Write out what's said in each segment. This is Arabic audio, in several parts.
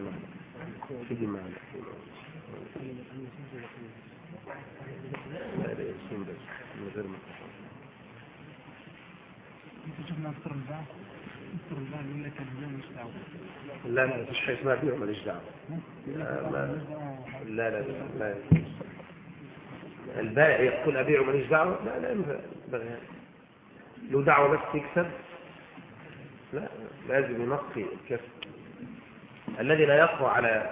معنا. لا لا ما لا لا حاجة اسمها بيع ماليش دعوة. لا لا لا البائع يقول أبيع ماليش دعوة؟ لا لا ينبغي له دعوة بس يكسب؟ لا لازم ينقي الكسب. الذي لا يقوى على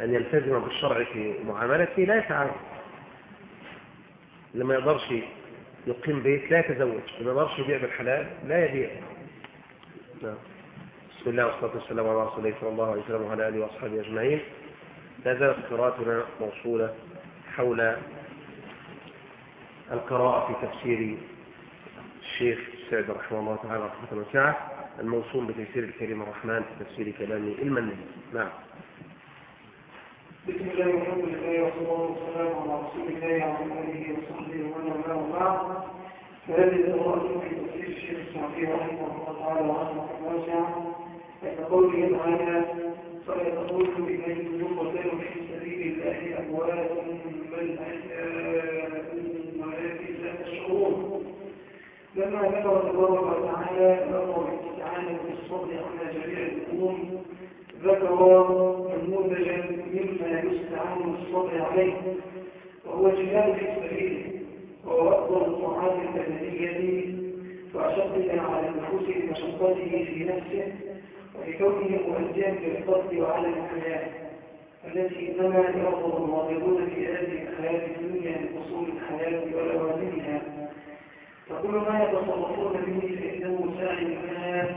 أن يلتزم بالشرع في معاملته لا يتعامل لما يقدرش يقيم بيت لا يتزوج. لما يقدرش يبيع بالحلال لا يبيع. نعم. بسم الله والصلاة والسلام على رسول الله صلى الله عليه وسلم وعلى آله وأصحابه أجمعين. لا زالت قراءتنا موصولة حول القراءة في تفسير الشيخ سعد رحمه الله تعالى رحمة واسعة. الموصول بتفسير الكريم الرحمن في تفسير كلام المني. نعم. بسم الله والحمد لله والصلاة والسلام على رسول الله وعلى آله وصحبه ومن والاه وبعد. فهذه القراءة في تفسير الشيخ السعدي رحمه الله تعالى رحمة واسعة عند قوله تعالى فيقول بمن يقتل في سبيل الله أموات بل أحياء ولكن لا تشعرون لما ذكر تبارك وتعالى الأمر بالاستعانة بالصبر على جميع الأمور ذكر نموذجا مما يستعان بالصبر عليه وهو جهاد في سبيله وهو أفضل الطاعات البدنية وأشقها على النفوس لمشقته في نفسه ولكونه مؤديا بالفضل وعلى الحياة التي إنما يرفض الماضرون في هذه الحياة الدنيا لحصول الحياة ولوازمها فكل ما يتصرفون به فإنه ساعي لها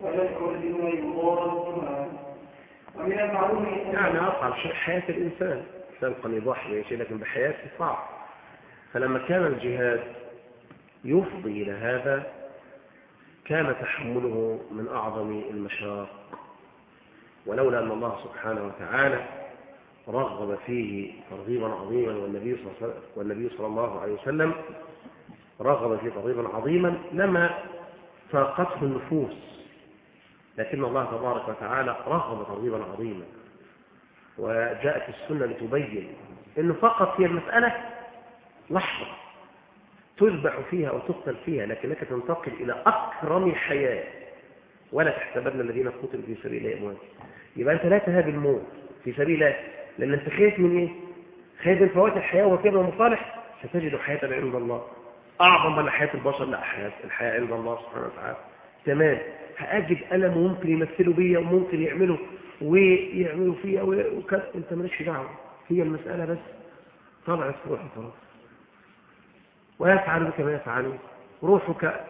ويدعو لما يضارها ومن المعلوم يعني أصعب شيء حياة الإنسان. الإنسان قد يضحي بشيء لكن بحياته صعب. فلما كان الجهاد يفضي إلى هذا كان تحمله من أعظم المشاق. ولولا أن الله سبحانه وتعالى رغب فيه ترغيبا عظيما والنبي صلى الله عليه وسلم رغب فيه ترغيبا عظيما لما فاقته النفوس. لكن الله تبارك وتعالى رغب ترغيبا عظيما. وجاءت السنة لتبين أنه فقط هي المسألة لحظة تذبح فيها وتقتل فيها لكنك تنتقل إلى أكرم حياة. ولا تحسبن الذين قتلوا في سبيل الله يبقى أنت لا تهاب الموت في سبيل الله لأن أنت خايف من إيه؟ خايف من فوات الحياة وفيها مصالح. ستجد حياة عند الله. أعظم من حياة البشر لا حياة الحياة عند الله سبحانه وتعالى. تمام. هأجد ألم ممكن يمثلوا بيا وممكن يعملوا ويعملوا فيها وكذا. أنت مالكش دعوة. هي المسألة بس. طلعت روح خلاص ويفعل بك ما يفعل. روحك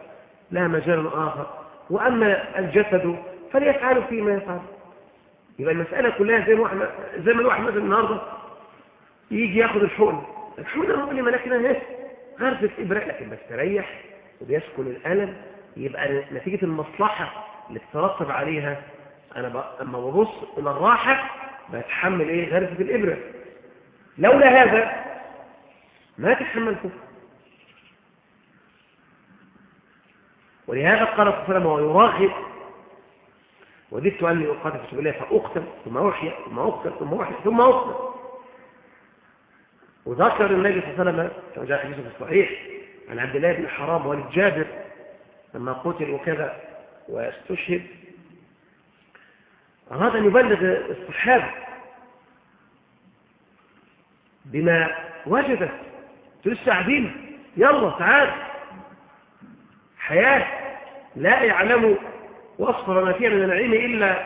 لا مجال آخر. وأما الجسد فليفعل فيما يفعل. يبقى المسألة كلها زي ما زي ما الواحد مثلا النهارده يجي ياخد الحقن. الحقن مؤلمة لكنها إيه غرفة إبراء لكن بستريح وبيسكن الألم يبقى نتيجة المصلحة اللي تترتب عليها. أنا ب... أما ببص إلى الراحة بتحمل إيه؟ غرفة الإبرة. لولا هذا ما تحملته. ولهذا قال صلى الله عليه وسلم وهو يراغب وددت أني أقاتل في سبيل الله فأقتل ثم أحيا ثم أقتل ثم أحيا ثم أقتل. وذكر النبي صلى الله عليه وسلم كما جاء في الصحيح عن عبد الله بن حرام والد جابر لما قتل وكذا واستشهد. أراد أن يبلغ الصحابة بما وجدت لسه قاعدين يلا تعال حياة لا يعلم وصف ما فيها من النعيم إلا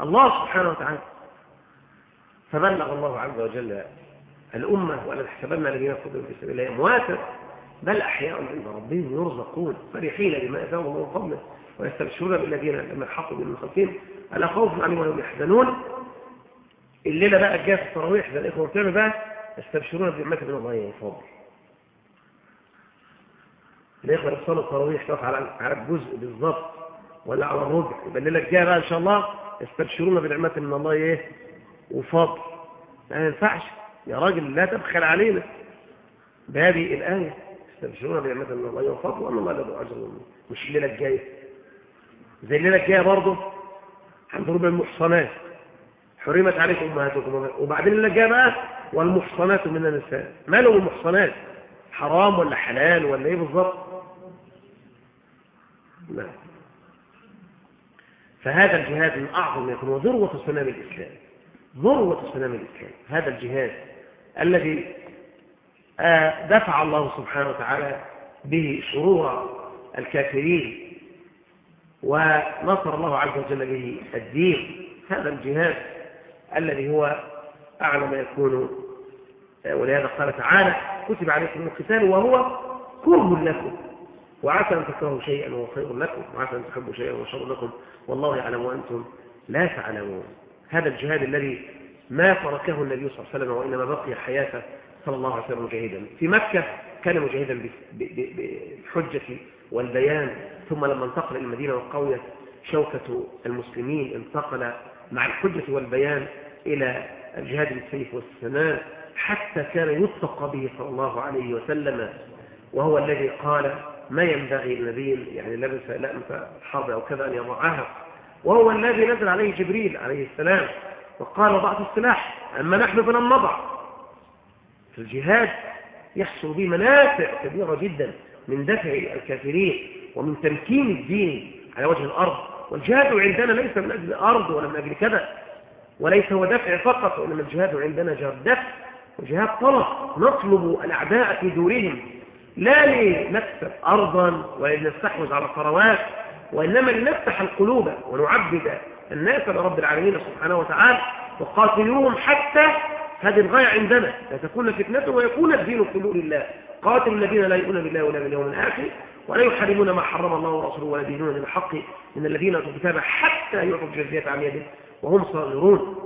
الله سبحانه وتعالى. فبلغ الله عز وجل الأمة ولا تحسبن الذين قتلوا في سبيل الله أمواتا بل أحياء عند ربهم يرزقون فرحين بما أتاهم من فضله ويستبشرون بالذين لم يلحقوا بهم الخلقين ألا خوف عليهم وهم يحزنون؟ الليلة بقى الجاية في التراويح زي الإخوة بتعمل بقى يستبشرون بنعمة من الله وفضله الإخوة يصلوا التراويح تقف على على الجزء بالظبط ولا على الربع. يبقى الليلة الجاية بقى إن شاء الله يستبشرون بنعمة من الله إيه؟ وفضل. ما ينفعش. يا راجل لا تبخل علينا. بهذه الآية يستبشرون بنعمة من الله وفضل وأن الله له أجر مش الليلة الجاية. زي الليلة الجاية برضه عند ربع المحصنات. حرمت عليكم أمهاتكم. وبعدين اللي جاء بقى والمحصنات من النساء. ما له المحصنات؟ حرام ولا حلال ولا إيه بالظبط؟ لا. فهذا الجهاد من أعظم يكون وذروة سنام الإسلام. ذروة سنام الإسلام. هذا الجهاد الذي آه، دفع الله سبحانه وتعالى به شرور الكافرين ونصر الله عز وجل به الدين هذا الجهاد الذي هو أعلى ما يكون. آه، ولهذا قال تعالى كتب عليكم القتال وهو كره لكم وعسى أن تكرهوا شيئا وهو خير لكم وعسى أن تحبوا شيئا وهو شر لكم والله يعلم وأنتم لا تعلمون. هذا الجهاد الذي ما تركه النبي صلى الله عليه وسلم وإنما بقي حياته صلى الله عليه وسلم مجاهدا. في مكة كان مجاهدا بالحجة والبيان ثم لما انتقل إلى المدينة وقويت شوكة المسلمين انتقل مع الحجة والبيان إلى الجهاد بالسيف والسنان حتى كان يتقى به صلى الله عليه وسلم وهو الذي قال ما ينبغي النبي يعني لبس لأمة الحرب أو كذا أن يضعها. وهو الذي نزل عليه جبريل عليه السلام. وقال ضعت السلاح أما نحن فلم نضع في الجهاد يحصل به منافع كبيرة جدا من دفع الكافرين ومن تمكين الدين على وجه الأرض. والجهاد عندنا ليس من أجل الأرض ولا من أجل كذا وليس هو دفع فقط وإنما الجهاد عندنا جهاد دفع وجهاد طلب. نطلب الأعداء في دورهم لا لنكسب أرضا ولنستحوذ على ثروات وإنما لنفتح القلوب ونعبد الناس لرب العالمين سبحانه وتعالى وقاتلوهم حتى هذه الغاية عندنا. لا تكون فتنة ويكون الدين كله لله. قاتل الذين لا يؤمنون بالله ولا باليوم الآخر ولا يحرمون ما حرم الله ورسوله ولا دينون الحق. من الذين الكتاب حتى يعطوا الجزية عن يده وهم صاغرون.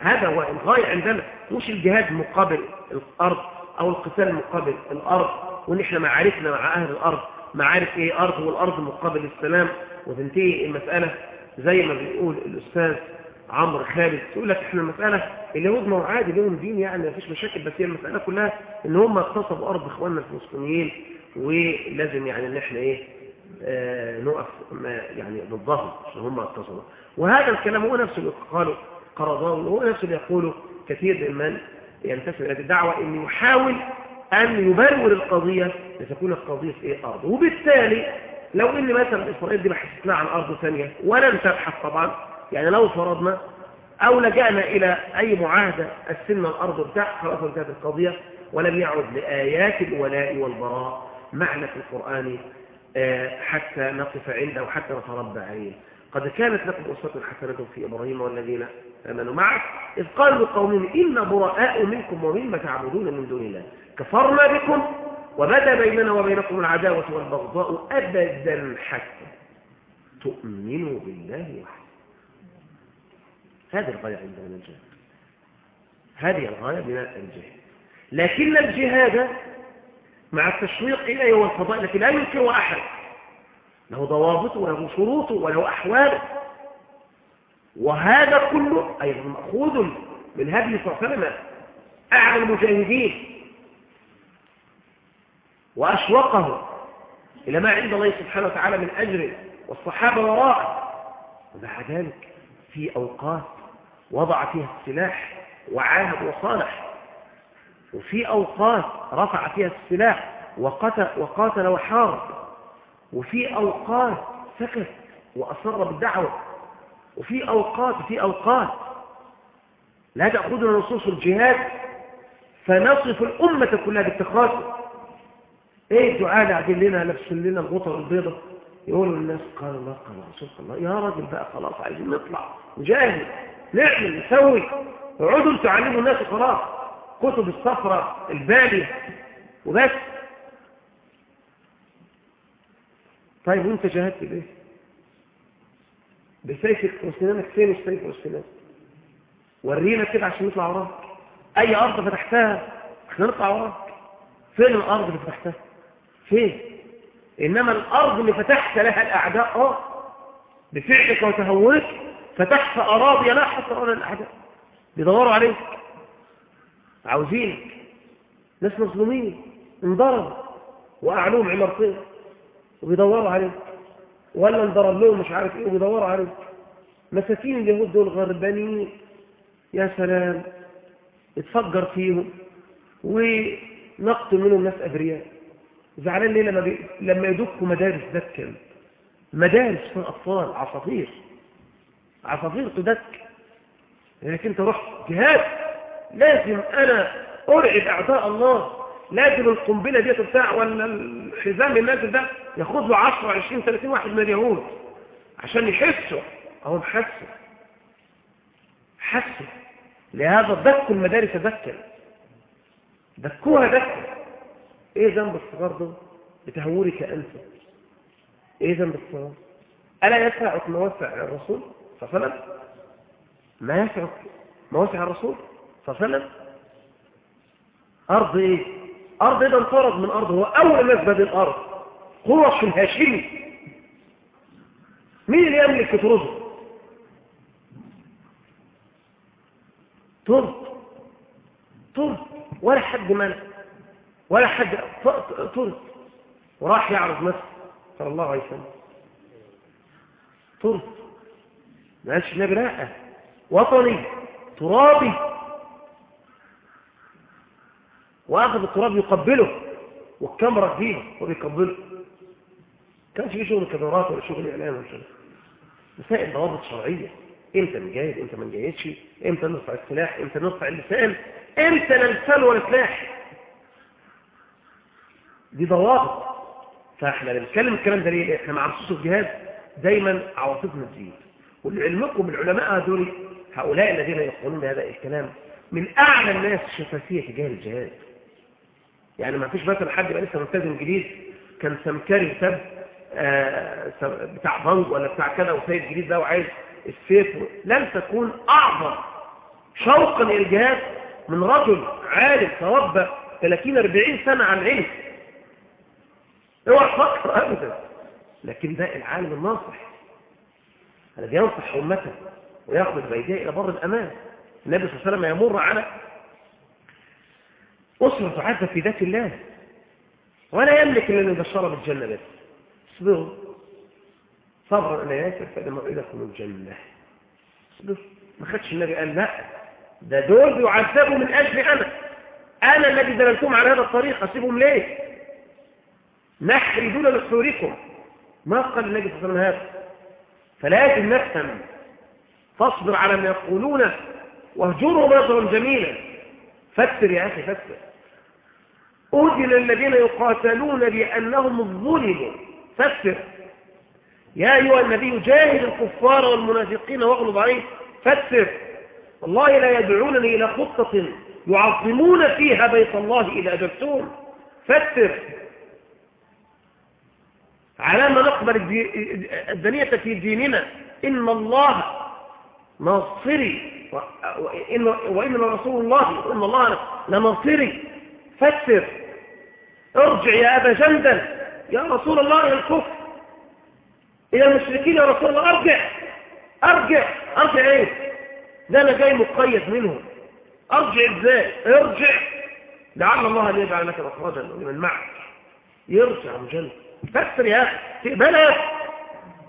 هذا هو الغاية عندنا. مش الجهاد مقابل الأرض أو القتال مقابل الأرض. وإن إحنا معارفنا مع أهل الأرض. معارف إيه أرض والأرض مقابل السلام. وتنتهي المسألة زي ما بيقول الأستاذ عمرو خالد يقول لك إحنا المسألة اليهود ما هو عادي لهم دين يعني فيش مشاكل بس هي المسألة كلها إن هم اغتصبوا أرض إخواننا الفلسطينيين ولازم يعني إن إحنا إيه آه نقف يعني ضدهم عشان هم اغتصبوا وهذا الكلام هو نفسه اللي قاله قرضاوي وهو نفسه اللي يقوله كثير ممن ينتسب إلى الدعوة إن يحاول أن يبرر القضية لتكون القضية في إيه أرض. وبالتالي لو إن مثلا إسرائيل دي لها عن أرض ثانية ولن تبحث طبعا. يعني لو فرضنا أو لجأنا إلى أي معاهدة السنة الأرض بتاعها خلاص انتهت القضية ولم يعد لآيات الولاء والبراء معنى في القرآن آه، حتى نقف عنده وحتى نتربى عليه. قد كانت لكم أسوة حسنة في إبراهيم والذين آمنوا معه إذ قالوا لقومهم إن براء منكم ومما تعبدون من دون الله كفرنا بكم؟ وبدا بيننا وبينكم العداوة والبغضاء أبدا حتى تؤمنوا بالله وحده؟ هذه الغاية عندنا من الجهاد هذه الغاية من الجهاد لكن الجهاد مع التشويق إليه والفضاء التي لا ينكر أحد له ضوابطه وله شروطه وله أحواله وهذا كله أيضا مأخوذ من هدي صلى الله عليه وسلم أعلى المجاهدين. وأشوقه إلى ما عند الله سبحانه وتعالى من أجره والصحابة وراءه. ومع ذلك في أوقات وضع فيها السلاح وعاهد وصالح. وفي أوقات رفع فيها السلاح وقتل, وقاتل وحارب. وفي أوقات سكت وأصر بالدعوة. وفي أوقات في أوقات لا تأخذنا نصوص الجهاد. فنصف الأمة كلها بالتخاصم إيه الدعاء قاعدين لنا لابسين لنا الغطر البيضة يقولوا للناس قال الله قال رسول الله. يا راجل بقى خلاص عايزين نطلع. نجاهد. نعمل نسوي. اقعدوا تعلموا الناس خلاص كتب الصفرة البالية. وبس. طيب وانت جاهدت بايه بسيفك وسنانك فين السيف والسنان ورينا كده عشان نطلع وراك. أي أرض فتحتها؟ إحنا نطلع وراك. فين الأرض اللي فتحتها؟ فين إنما الأرض اللي فتحت لها الأعداء آه؟ بفعلك وتهورك فتحت أراضي لا حصر الأعداء. بيدوروا عليك. عاوزينك. ناس مظلومين. انضرب. وأعلوهم عمارتين وبيدوروا عليك. ولا انضرب لهم مش عارف إيه وبيدوروا عليك. مساكين اليهود دول غربانين. يا سلام. اتفجر فيهم. ونقتل منهم ناس أبرياء زعلان ليه لما, بي... لما يدكوا مدارس دكا مدارس في أطفال عصافير. عصافير تدك. لكن انت رحت جهاد. لازم أنا أرعب أعداء الله. لازم القنبلة دي بتاع ولا الحزام النازل ده ياخد له 10 20 30 واحد من اليهود عشان يحسوا. أهو حسوا. حسوا. لهذا دكوا المدارس دكا دكوها دكا إيه ذنب الصغار ده بتهورك أنت. إيه ذنب الصغار ألا يسعك موسع الرسول صلى ما يسعك موسع الرسول صلى أرض إيه؟ أرض إيه ده انطرد من ارض هو أول ناس بادئ الأرض. قرش الهاشمي مين اللي يملك تطرده طرد طرد ولا حد منع ولا حد طرد وراح يعرض نفسه. صلى الله عليه وسلم. طرد ما قالش النبي لا وطني ترابي. واخذ التراب يقبله والكاميرا فيه وبيقبله كانش في شغل كاميرات ولا شغل اعلام ولا شغل. مسائل ضوابط شرعيه إمتى نجاهد إمتى ما نجاهدش إمتى نرفع السلاح؟ إمتى نرفع اللسان؟ إمتى نلسان ولا سلاح؟ دي ضوابط. فاحنا بنتكلم الكلام ده ليه؟ إحنا مع رصوص الجهاد دايما عواطفنا تزيد ولعلمكم العلماء هذول هؤلاء الذين يقولون بهذا الكلام من أعلى الناس شفافية تجاه الجهاد يعني ما فيش مثلا حد بقى لسه ملتزم جديد. كان سمكري سب آه بتاع بنج ولا بتاع كذا وسيد جديد ده وعايز السيف. لن تكون أعظم شوقا إلى الجهاد من رجل عالم تربى 30 40 سنة عن علم. اوعى تفكر ابدا. لكن ده العالم الناصح. الذي ينصح أمته وياخذ بيديه إلى بر الأمان. النبي صلى الله عليه وسلم يمر على أسرة تعذب في ذات الله. ولا يملك إلا أن يبشر بالجنة بس. اصبروا. صبرا أن ياسر فإن موعدكم الجنة. اصبروا. ما خدش النبي قال لا. ده دول بيعذبوا من أجل أنا. أنا الذي دللتهم على هذا الطريق. أسيبهم ليه؟ نحري دون لحوركم ما قال النبي صلى الله عليه وسلم هذا؟ فلازم نفهم. تصبر على ما يقولون واهجرهم نظرا جميلا. فسر يا أخي فسر. أذن الذين يقاتلون بأنهم ظلموا. فسر. يا أيها النبي جاهد الكفار والمنافقين واغلظ عليهم. فسر. والله لا يدعونني إلى خطة يعظمون فيها بيت الله إذا أجبتون فسر. على ما نقبل الدنية في ديننا. إن الله ناصري وإن, رسول الله وإن الله لناصري فسر ارجع يا أبا جندل. يا رسول الله إلى الكفر. إلى المشركين يا رسول الله. أرجع. أرجع. أرجع إيه؟ ده أنا جاي مقيد منهم. أرجع إزاي؟ ارجع. لعل الله أن يجعل لك مخرجا لمن معك. يرجع مجند فسر يا أخي تقبلها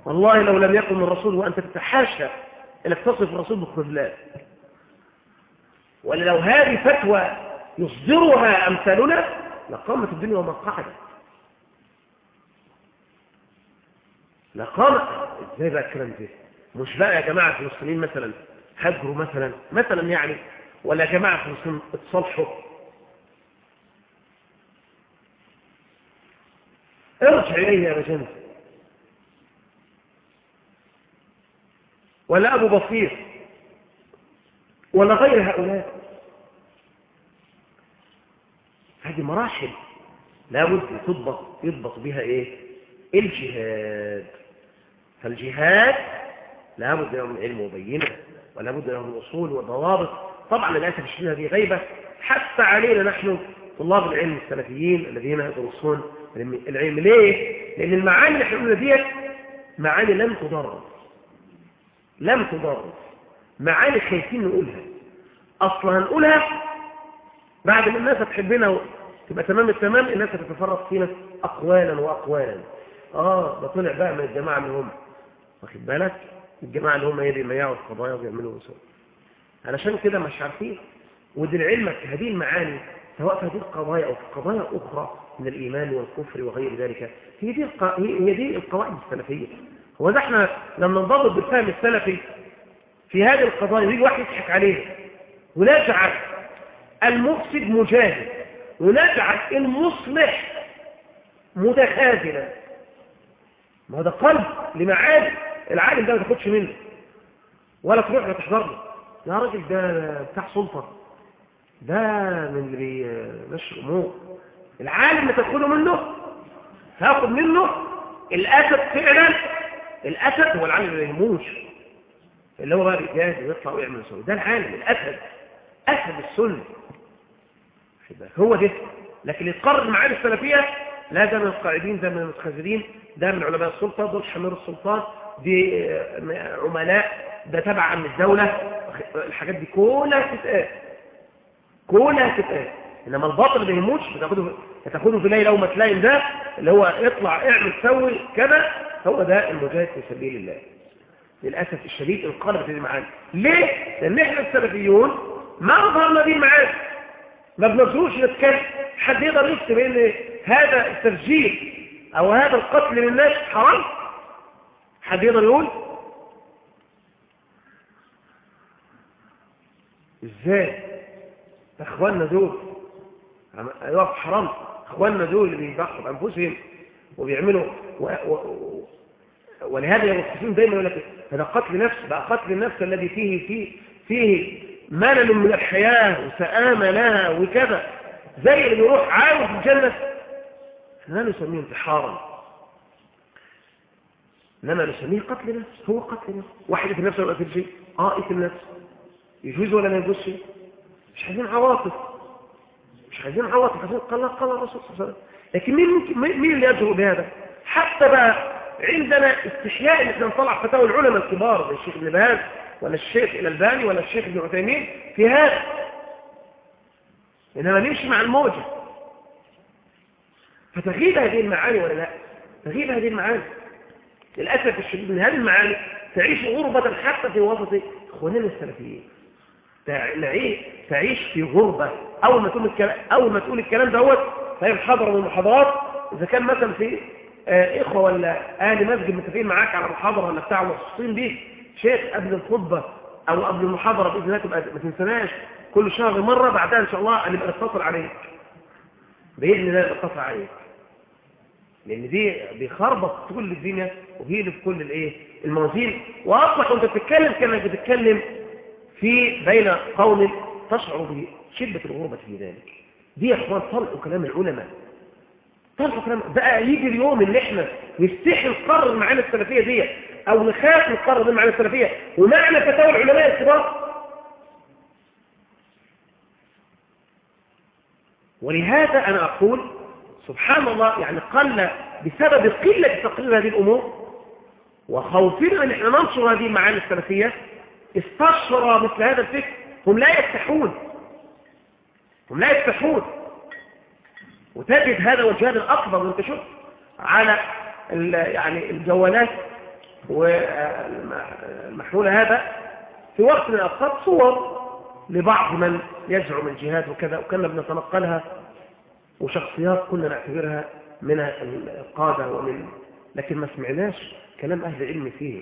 والله لو لم يكن الرسول وأنت تتحاشى انك تصف الرسول بالخذلان ولا لو هذه فتوى يصدرها أمثالنا لقامت الدنيا وما قعدت. لقامت إزاي بقى الكلام ده؟ مش بقى يا جماعة المسلمين مثلا هجروا مثلا مثلا يعني ولا يا جماعة المسلمين اتصالحوا؟ ارجع إليه يا رجل. ولا أبو بصير ولا غير هؤلاء. هذه مراحل لابد تضبط يضبط بها إيه؟ الجهاد. فالجهاد لابد له من علم وبينة ولابد له من أصول وضوابط. طبعا للأسف الشديد هذه غيبة. حتى علينا نحن طلاب العلم السلفيين الذين يدرسون العلم. ليه؟ لأن المعاني اللي إحنا قلنا ديت معاني لم تدرس. لم تدرس. معاني خايفين نقولها. أصلا هنقولها بعد ما الناس تحبنا تبقى تمام التمام الناس هتتفرق فينا اقوالا واقوالا. آه ده طلع بقى من الجماعة اللي هم. واخد بالك؟ الجماعة اللي هم إيه بيميعوا القضايا وبيعملوا وسوء علشان كده مش عارفين. ودي لعلمك هذه المعاني سواء في هذه القضايا أو في قضايا أخرى من الإيمان والكفر وغير ذلك هي دي, الق... هي دي القواعد السلفية. هو إحنا لما نضبط بالفهم السلفي في هذه القضايا ويجي واحد يضحك عليه ونجعل المفسد مجاهد. ونجعل المصلح متخاذلا. ما ده قلب لمعاد العالم ده ما تاخدش منه. ولا تروح لا تحضر له يا راجل ده بتاع سلطة. ده من بيمشي أمور. العالم تدخله منه تاخد منه الأسد فعلا. الأسد هو العالم اللي ما يهموش. اللي هو بقى بيجاهد ويطلع ويعمل يسوي ده العالم الأسد. أسد السنة. هو ده. لكن يتقرر المعاني السلفيه لا ده من القاعدين ده من المتخذلين ده من علماء السلطة. دول حمير السلطان دي عملاء ده تبع عن الدولة. الحاجات دي كلها تتقال كلها تتقال إنما الباطل ما يهموش بتاخده هتاخده في ليله وما تلاقي ده اللي هو اطلع اعمل سوي كذا هو ده المجاهد في سبيل الله. للأسف الشديد انقلبت المعاني. ليه؟ لأن إحنا السلفيون ما اظهرنا دي المعاني. ما بنظروش نتكلم. حد يقدر يكتب إن هذا التسجيل أو هذا القتل للناس حرام؟ حد يقدر يقول؟ إزاي؟ إخواننا دول. يقف حرام. إخواننا دول اللي بيضحوا بأنفسهم وبيعملوا و... و... ولهذا المسلمين دايما يقول لك هذا قتل نفس بقى قتل النفس الذي فيه فيه فيه ملل من الحياة وسآمة لها وكذا. زي اللي بيروح عاوز الجنة. لا نسميه انتحارا. انما نسميه قتل نفس. هو قتل نفس. واحد في نفسه ولا شيء؟ آه قتل نفس يجوز ولا ما يجوزش مش عايزين عواطف. مش عايزين عواطف عايزين قال قال الرسول صلى الله عليه وسلم. لكن مين مين اللي يجرؤ بهذا؟ حتى بقى عندنا استحياء إن إحنا نطلع فتاوى العلماء الكبار زي الشيخ ابن باز ولا الشيخ الألباني ولا الشيخ ابن عثيمين في هذا. إنما نمشي مع الموجة. فتغيب هذه المعاني ولا لا؟ تغيب هذه المعاني. للأسف الشديد من هذه المعاني تعيش غربة حتى في وسط إخواننا السلفيين. تعيش في غربة. أول ما تقول الكلام, أول ما تقول الكلام دوت فهي محاضرة من المحاضرات. إذا كان مثلا في آه إخوة ولا أهل مسجد متفقين معاك على محاضرة ولا بتاع مخصوصين بيه شيخ قبل الخطبة أو قبل المحاضرة بإذن الله تبقى ما تنسناش كل شهر مرة بعدها إن شاء الله نبقى نتصل عليك. بإذن الله نتصل عليك. لأن دي بيخربط كل الدنيا وبيقلب كل الإيه؟ الموازين وأصبح وأنت بتتكلم كأنك بتتكلم في بين قوم تشعر بشدة الغربة في ذلك. دي إخوان طلقوا كلام العلماء. طلقوا كلام بقى يجي اليوم اللي إحنا نستحي نقرر معانا السلفية دي أو نخاف نقرر معانا السلفية. ومعنى فتاوى العلماء الكبار ولهذا أنا أقول سبحان الله يعني قل بسبب قلة تقرير هذه الأمور وخوفنا إن إحنا ننشر هذه المعاني السلفية استشرى مثل هذا الفكر. هم لا يفتحون. هم لا يفتحون. وتجد هذا والجهاد الأكبر وانت شوف على يعني الجوالات والمحمولة هذا في وقت من الأوقات صور لبعض من يزعم الجهاد وكذا وكنا بنتنقلها وشخصيات كنا نعتبرها من القادة ومن لكن ما سمعناش كلام أهل العلم فيه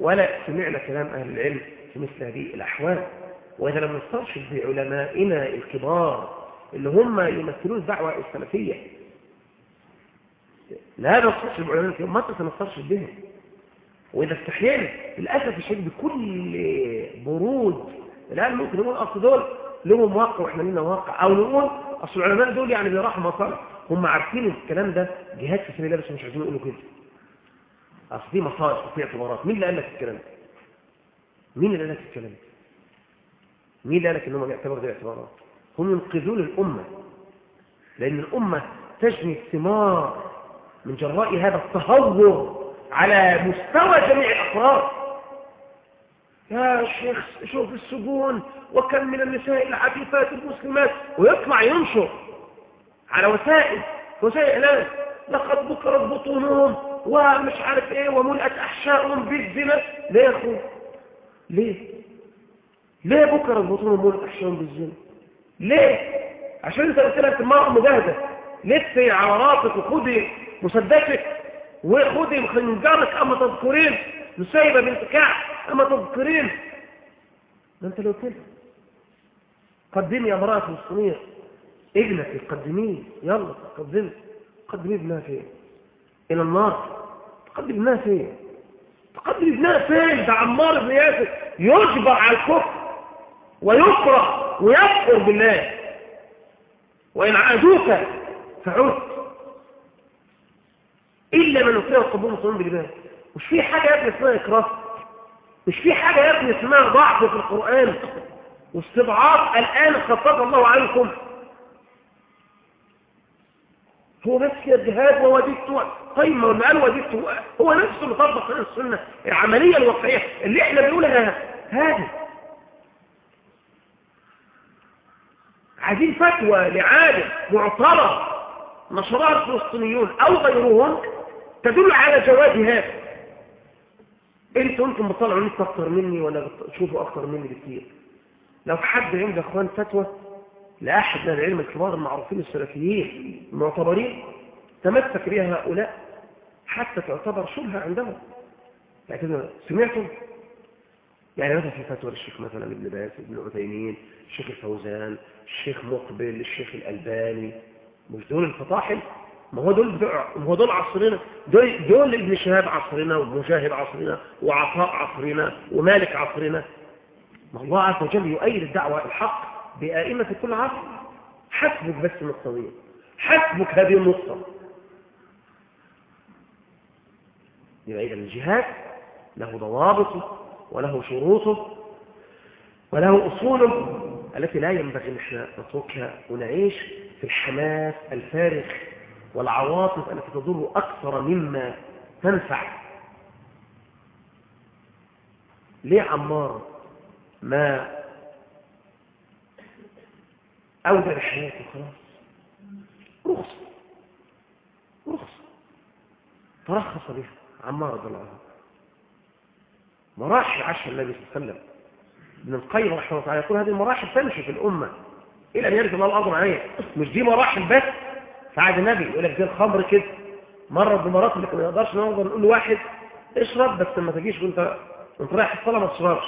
ولا سمعنا كلام أهل العلم في مثل هذه الأحوال. وإذا لم نسترشد بعلمائنا الكبار اللي هم يمثلون الدعوة السلفية لا نسترشد بعلمائنا الكبار ما سنسترشد بهم. وإذا استحيانا للأسف الشديد بكل برود الآن ممكن نقول أصل دول لهم واقع وإحنا لنا واقع. أو نقول أصل العلماء دول يعني بيراحوا مصالح. هم عارفين الكلام ده جهاد في سبيل الله بس مش عايزين يقولوا كده. اصل دي مصالح وفي اعتبارات. مين اللي قال لك الكلام ده؟ مين اللي قال لك الكلام ده؟ مين اللي قال لك انهم بيعتبروا دي اعتبارات هم ينقذون الأمة لأن الأمة تجني الثمار من جراء هذا التهور على مستوى جميع الأفراد. يا شيخ شوف السجون وكم من النساء العفيفات المسلمات ويطلع ينشر على وسائل وسائل لقد بكرت بطونهم ومش عارف إيه وملأت أحشائهم بالزنا. ليه يا اخويا ليه؟ ليه بكرة البطون امور تحشون بالزنا؟ ليه؟ عشان انت قلت لك المرأة مجاهدة. لفي على راسك وخدي مسدسك وخدي خنجرك أما تذكرين. نسيبة بنت كعب أما تذكرين. ما انت لو كده. قدمي يا امرأة فلسطينية ابنك قدميه يلا قدمي قدمي ابنها فين؟ إلى النار. تقدم ابنها فين تقدم ابنها فين ده عمار بن ياسر يجبر على الكفر ويكره ويكفر بالله. وإن عادوك فعد. إلا من أطيع القبول المسلمين بالإيمان مش في حاجة يا ابني اسمها إكراه؟ مش في حاجة يا ابني اسمها ضعف في القرآن؟ واستضعاف الآن خطط الله عنكم هو بس كده الجهاد ووديته طيب ما قال وديته هو نفسه اللي طبق السنة العملية الواقعية اللي إحنا بنقولها هذه. عايزين فتوى لعالم معترض نشرها الفلسطينيون أو غيرهم تدل على جواز هذا. أنتوا أنتم بتطلعوا نت أكتر مني ولا بتشوفوا أكتر مني بكتير. لو حد عنده إخوان فتوى لاحد من العلم الكبار المعروفين السلفيين المعتبرين تمسك بها هؤلاء. حتى تعتبر شبهة عندهم. لكن سمعتم يعني مثلا في فتوى الشيخ مثلا ابن باز ابن عثيمين الشيخ الفوزان الشيخ مقبل الشيخ الألباني. مش دول الفطاحل ما هو دول ما هو دول عصرنا. دول دول ابن شهاب عصرنا ومجاهد عصرنا وعطاء عصرنا ومالك عصرنا. ما الله عز وجل يؤيد الدعوة الحق بآئمة كل عصر. حسبك بس النقطة حسبك هذه النقطة. يبقى إذا الجهاد له ضوابطه وله شروطه وله أصوله التي لا ينبغي أن إحنا نتركها ونعيش في الحماس الفارغ والعواطف التي تضر أكثر مما تنفع. ليه عمار ما أودع حياته خلاص؟ رخص رخص ترخص بها. عمار رضي الله عنه. مراحل عاشها النبي صلى الله عليه وسلم. ابن القيم رحمه الله يقول هذه المراحل تمشي في الأمة. إلى أن يرث الله الأرض عليه. مش دي مراحل بس. عهد النبي يقول لك زي الخمر كده. مرة بمرات اللي ما نقدرش نقدر نقول لواحد اشرب بس ما تجيش وانت وأنت رايح الصلاة ما تشربش.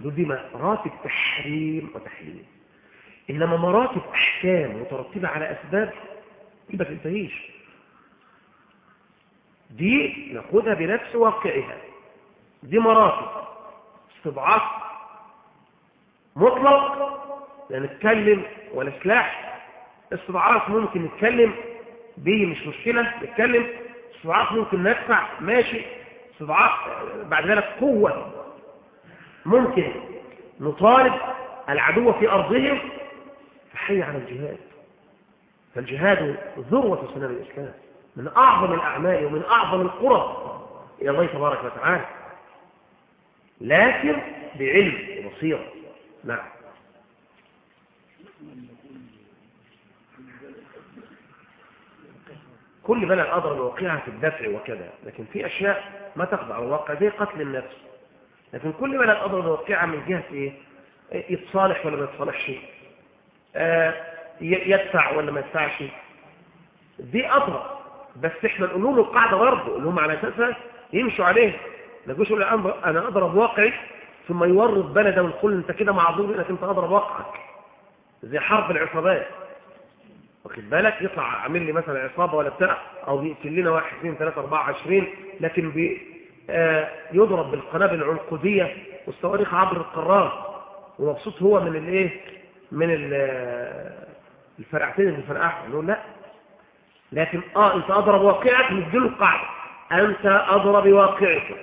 دول دي مراتب تحريم وتحليل. إنما مراتب أحكام مترتبة على أسباب ما تنتهيش. دي ناخدها بنفس واقعها. دي مراتب. استضعاف مطلق لا نتكلم ولا سلاح. استضعاف ممكن نتكلم به مش مشكلة نتكلم. استضعاف ممكن ندفع ماشي. استضعاف بعد ذلك قوة. ممكن نطالب العدو في أرضهم. فحي على الجهاد. فالجهاد ذروة سنن الإسلام. من أعظم الأعمال ومن أعظم القرى إلى الله تبارك وتعالى. لكن بعلم وبصيرة. نعم. كل بلد أضرب وقعها في الدفع وكذا لكن في أشياء ما تخضع. الواقع زي قتل النفس. لكن كل بلد أضرب وقعها من جهة إيه؟ يتصالح ولا ما يتصالحش. آه يدفع ولا ما يدفعش. دي أضرب بس إحنا نقول لهم القاعدة برضه اللي هم على أساسها يمشوا عليه. ما يقولش أنا أضرب واقعي ثم يورط بلدا ويقول أنت كده معذور إنك أنت أضرب واقعك. زي حرب العصابات. واخد بالك؟ يطلع عامل لي مثلا عصابة ولا بتاع أو بيقتل لنا واحد اثنين ثلاثة أربعة عشرين لكن بي آه يضرب بالقنابل العنقودية والصواريخ عبر القارات ومبسوط هو من الإيه؟ من الفرقعتين اللي فرقعهم. نقول لا لكن آه انت اضرب واقعك نديله القاعدة. أنت أضرب واقعك.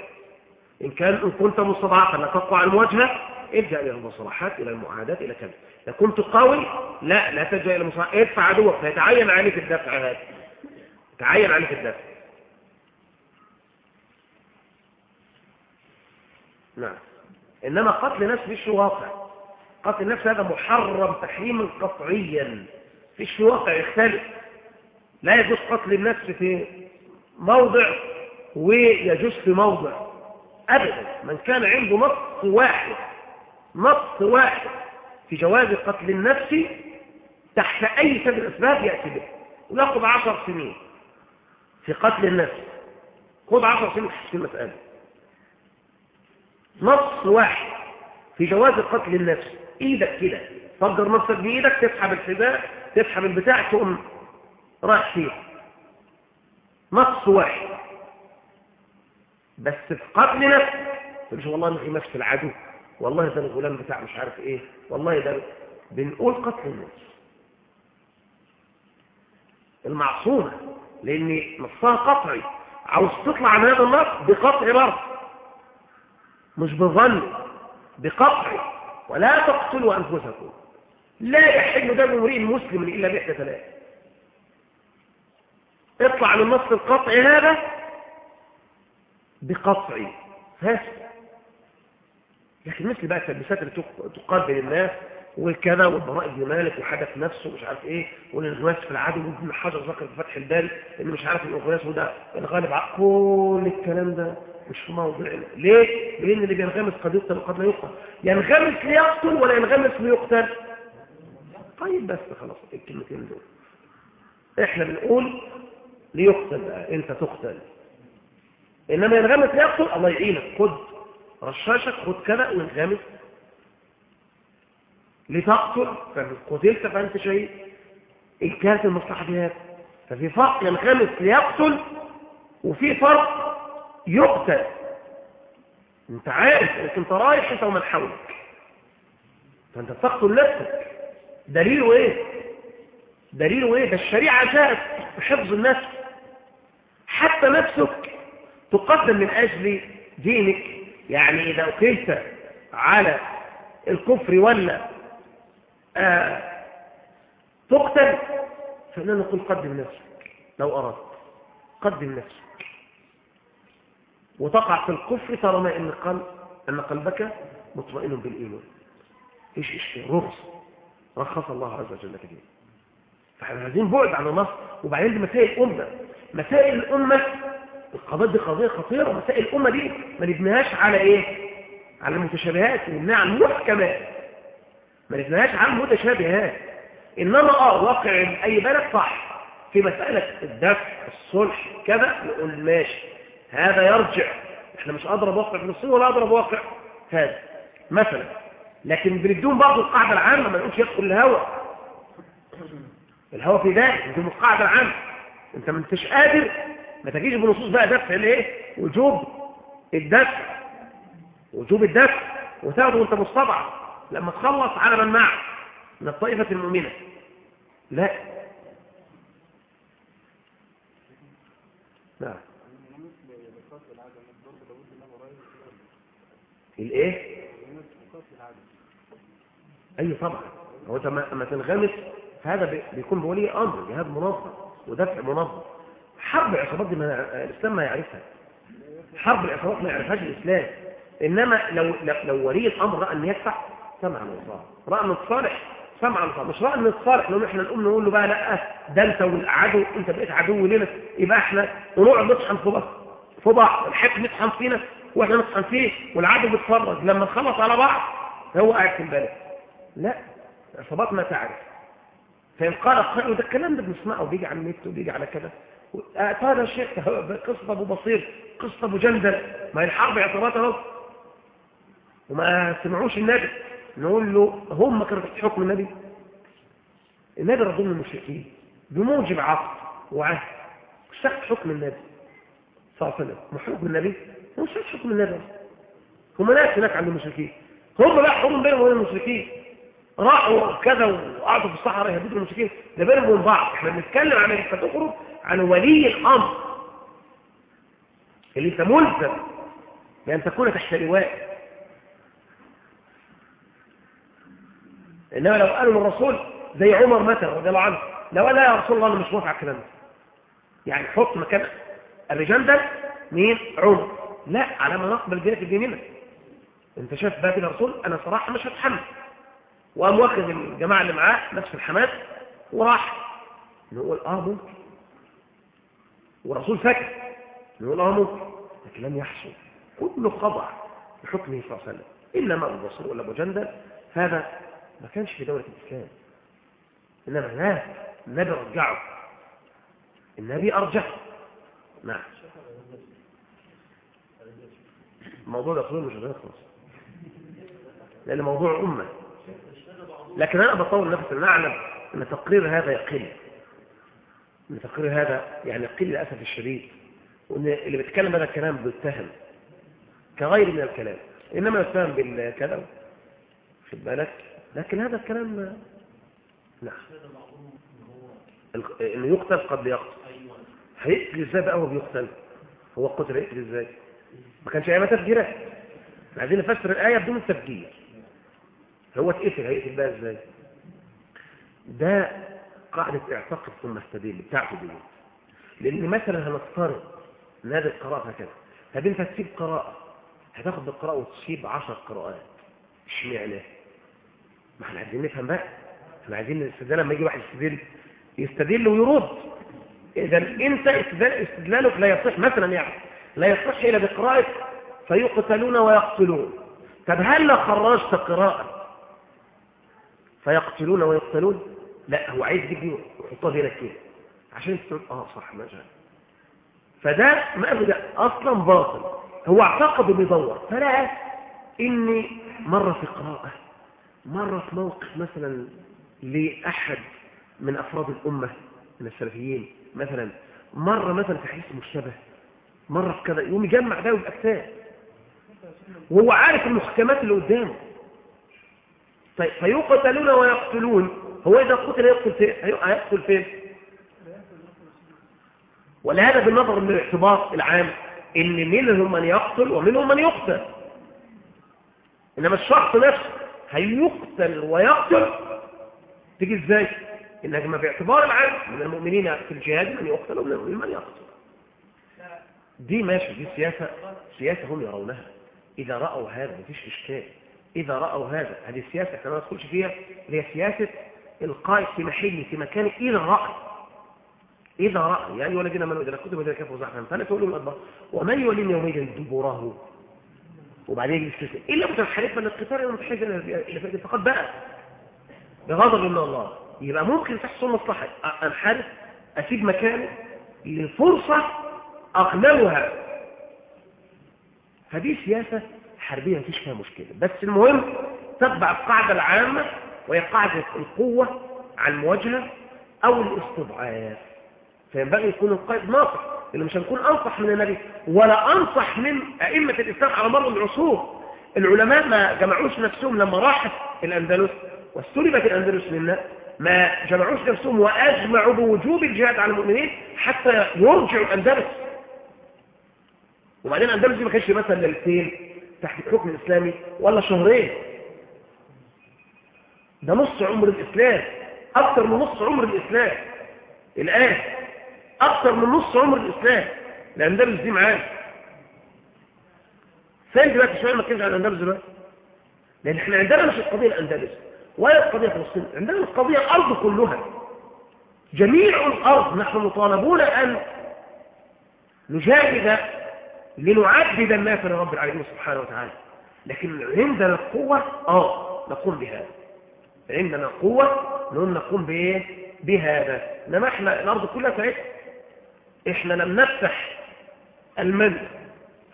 إن كان إن كنت مستضعفا لا على المواجهة ابدأ إلى المصالحات إلى المعادات إلى كذا. إذا كنت قوي لا لا تلجأ إلى المصالحات ادفع عدوك فيتعين عليك الدفع هذا. يتعين عليك الدفع. نعم. إنما قتل نفس فيش واقع. قتل النفس هذا محرم تحريما قطعيا. فيش واقع يختلف. لا يجوز قتل النفس في موضع ويجوز في موضع أبدا. من كان عنده نص واحد نص واحد في جواز قتل النفس تحت أي سبب الأسباب يأتي به. ويأخذ عشر سنين في قتل النفس. خذ عشر سنين في المسألة. نص واحد في جواز قتل النفس. إيدك كده. تفجر نفسك بإيدك تسحب الحذاء تسحب البتاع تقوم رايح فيه نص واحد. بس في قتل نفس. مش والله انه يمثل العدو. والله ده الغلام بتاع مش عارف إيه. والله ده بنقول قتل النفس المعصومة لأن نصها قطعي. عاوز تطلع عن هذا النص بقطع برضه. مش بظن بقطع ولا تقتلوا أنفسكم. لا يحل دم امرئ مسلم إلا بإحدى ثلاث اطلع من النص القطعي هذا بقطعي. ها؟ لكن مثل بقى التلبيسات اللي تقال بين الناس والكذا والبراء بن مالك وحدث نفسه مش عارف إيه والانغماس في العدو وابن حجر ذكر في فتح الباري ان مش عارف الانغماس وده الغالب على كل الكلام ده مش في موضوع ليه؟ لأن اللي بينغمس قد يقتل وقد لا يقتل ينغمس ليقتل ولا ينغمس ليقتل؟ طيب بس خلاص الكلمتين دول. إحنا بنقول ليقتل بقى انت تقتل. انما ينغمس ليقتل الله يعينك. خد رشاشك خد كذا وانغمس لتقتل فإن قتلت فأنت شهيد. إن كانت المصلحة في هذا. ففي فرق ينغمس ليقتل وفي فرق يقتل. انت عارف انك انت رايح انت ومن حولك. فأنت تقتل نفسك. دليله إيه دليله إيه ده الشريعة جاءت بحفظ النفس. حتى نفسك تقدم من أجل دينك. يعني اذا اكلت على الكفر ولا آه تقتل فإننا نقول قدم نفسك. لو أردت قدم نفسك. وتقع في الكفر طالما إن, قلب أن قلبك مطمئن بالإيمان. إيش إيش رخص. رخص الله عز وجل كده فاحنا عايزين بعد عن النص وبعدين دي مسائل الأمة مسائل الأمة القضايا دي قضية خطيرة مسائل الأمة دي ما نبنيهاش على إيه؟ على المتشابهات نبنيها على المحكمات ما نبنيهاش على المتشابهات. إنما آه واقع أي بلد صح. في مسألة الدفع الصلح كذا نقول ماشي. هذا يرجع. إحنا مش أضرب واقع فلسطين ولا أضرب واقع هذا. مثلا لكن بندون برضه القاعدة العامة ما نقولش يدخل الهوى الهوى في ذلك ندون القاعدة العامة. انت ما انتش قادر ما تجيش بنصوص بقى دفع الايه؟ وجوب الدفع وجوب الدفع وتاخده وانت مستضعف لما تخلص على من معك من الطائفة المؤمنة. لا. نعم الايه؟ اي طبعا. هو لما تنغمس هذا بيكون بولي أمر جهاد منظم. ودفع منظم. حرب العصابات دي ما الإسلام ما يعرفها. حرب العصابات ما يعرفهاش الإسلام. إنما لو لو ولي الأمر رأى إن يدفع سمعا وطاعه رأى إن الصالح سمعا وطاعه مش رأى إن الصالح لو إحنا نقوم نقول له بقى لأ ده أنت والعدو أنت بقيت عدو لنا. يبقى إحنا ونقعد نطحن في بعض في بعض. الحق نطحن فينا وإحنا نطحن فيه. والعدو بيتفرج. لما نخلص على بعض هو قاعد في البلد. لا العصابات ما تعرف. فإن قال قالوا ده الكلام ده بنسمعه بيجي على النت وبيجي على كذا. قال يا شيخ قصة أبو بصير قصة أبو جندل ما هي الحرب اهو وما سمعوش النبي. نقول له هم كانوا تحت حكم النبي. النبي رضي من المشركين بموجب عقد وعهد مش تحت حكم النبي صلى الله عليه وسلم. النبي؟ مش تحت حكم النبي. هم ناس هناك عند المشركين. هم بقى حكم بينهم وبين المشركين. راحوا كذا وقعدوا في الصحراء يهددوا المشركين ده بينهم وبين بعض. إحنا بنتكلم عن انت تخرج عن ولي الأمر. اللي انت ملزم بأن تكون تحت لواء. إنما لو قالوا للرسول زي عمر مثلا رضي الله عنه لو قال لا يا رسول الله أنا مش موافق على الكلام ده. يعني حط مكان الرجال ده مين؟ عمر. لا على ما نقبل بينك ديننا انت شايف باب الرسول؟ أنا صراحة مش هتحمل. وقام واخد الجماعة اللي معاه نفس الحماس وراح. نقول آه ممكن. والرسول سكت نقول آه ممكن. لكن لم يحصل كله خضع لحكمه صلى الله عليه وسلم. إلا ما أبو بصر ولا أبو جندل. هذا ما كانش في دولة الإسلام. إنما لا النبي رجعه. النبي أرجعه. نعم. الموضوع ده طويل مش هيخلص. لأن موضوع أمة. لكن أنا بطول نفسي أن أعلم أن تقرير هذا يقل. أن تقرير هذا يعني يقل للأسف الشديد. وأن اللي بيتكلم هذا الكلام بيتهم. كغير من الكلام. إنما يتهم بالكلام خد بالك. لكن هذا الكلام نعم. إنه يقتل قبل يقتل. هيقتل إزاي بقى هو بيقتل. هو قتل هيقتل إزاي ما كانش أيام تفجيرات عايزين نفسر الآية بدون تفجير. هو اتقتل هيقتل بقى إزاي؟ ده قاعدة اعتقد ثم استدل بتاعته دي. لأن مثلا هنفترض إن هذه القراءة هكذا. طب أنت تسيب قراءة هتاخد بالقراءه وتسيب 10 قراءات. اشمعنى؟ ما إحنا عايزين نفهم بقى. إحنا عايزين الاستدلال لما يجي واحد يستدل يستدل ويرد. إذا أنت استدلال استدلالك لا يصح. مثلا يعني لا يصح إلا بقراءة فيقتلون ويقتلون. طب هل خرجت قراءة فيقتلون ويقتلون؟ لا هو عايز يجي ويحطها هنا كده. عشان تقول آه صح ما جاء فده مبدا أصلا باطل. هو اعتقد بيدور فلا اني مرة في قراءة مرة في موقف مثلا لأحد من أفراد الأمة من السلفيين مثلا مرة مثلا في حديث مشتبه مرة في كذا يقوم يجمع ده ويبقى وهو عارف المحكمات اللي قدامه. فيقتلون ويقتلون. هو إذا قتل يقتل فين؟ هيقتل فين؟ ولهذا بالنظر للاعتبار العام إن منهم من يقتل ومنهم من يقتل. إنما الشخص نفسه هيقتل ويقتل. تيجي إزاي؟ انما باعتبار العام من المؤمنين في الجهاد من يقتل ومن المؤمنين من يقتل. دي ماشي دي سياسة سياسة هم يرونها. إذا رأوا هذا مفيش إشكال. إذا رأوا هذا هذه السياسة إحنا ما ندخلش فيها هي سياسة القائد في محله في مكانه إذا رأى إذا رأى يا أيها الذين آمنوا إذا كنتم إذا كفروا زحفا فلا تولوا الأدبار. ومن يولين يومئذ دبره؟ وبعدين يستسلم إلا متحرفا للقتال ومتحرفا إلى فائدة فقد بقى بغضب من الله. يبقى ممكن تحصل مصلحة. أنحرف أسيب مكانه لفرصة أغنمها هذه سياسة حربية مفيش فيها مشكلة. بس المهم تتبع القاعدة العامة وهي قاعدة القوة على المواجهة أو الاستضعاف. فينبغي يكون القائد ناصح اللي مش هنكون أنصح من النبي ولا أنصح من أئمة الإسلام على مر العصور. العلماء ما جمعوش نفسهم لما راحت الأندلس واستلبت الأندلس منا ما جمعوش نفسهم وأجمعوا بوجوب الجهاد على المؤمنين حتى يرجعوا الأندلس. وبعدين الأندلس دي ما كانش مثلا ليلتين تحت الحكم الإسلامي ولا شهرين. ده نص عمر الإسلام أكثر من نص عمر الإسلام. الآن أكثر من نص عمر الإسلام الأندلس دي معانا. فين دلوقتي؟ شوية ما كنتش على الأندلس دلوقتي. لأن إحنا عندنا مش القضية الأندلس ولا القضية فلسطين عندنا القضية الأرض كلها. جميع الأرض نحن مطالبون أن نجاهد لنعبد الناس لرب العالمين سبحانه وتعالى. لكن عندنا القوة آه نقوم بهذا. عندنا قوة نقوم نقوم بايه بهذا. إنما إحنا الأرض كلها ساعتها إحنا لم نفتح المانيا